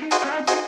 Thank you.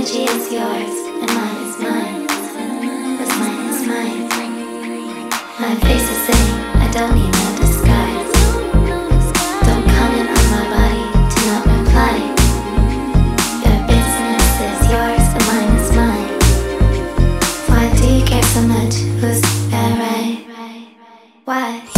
energy is yours and mine is mine. Mine is mine. My face is I don't need no disguise. Don't comment on my body, do not reply. Your business is yours and mine is mine. Why do you so much? Who's that right? Why?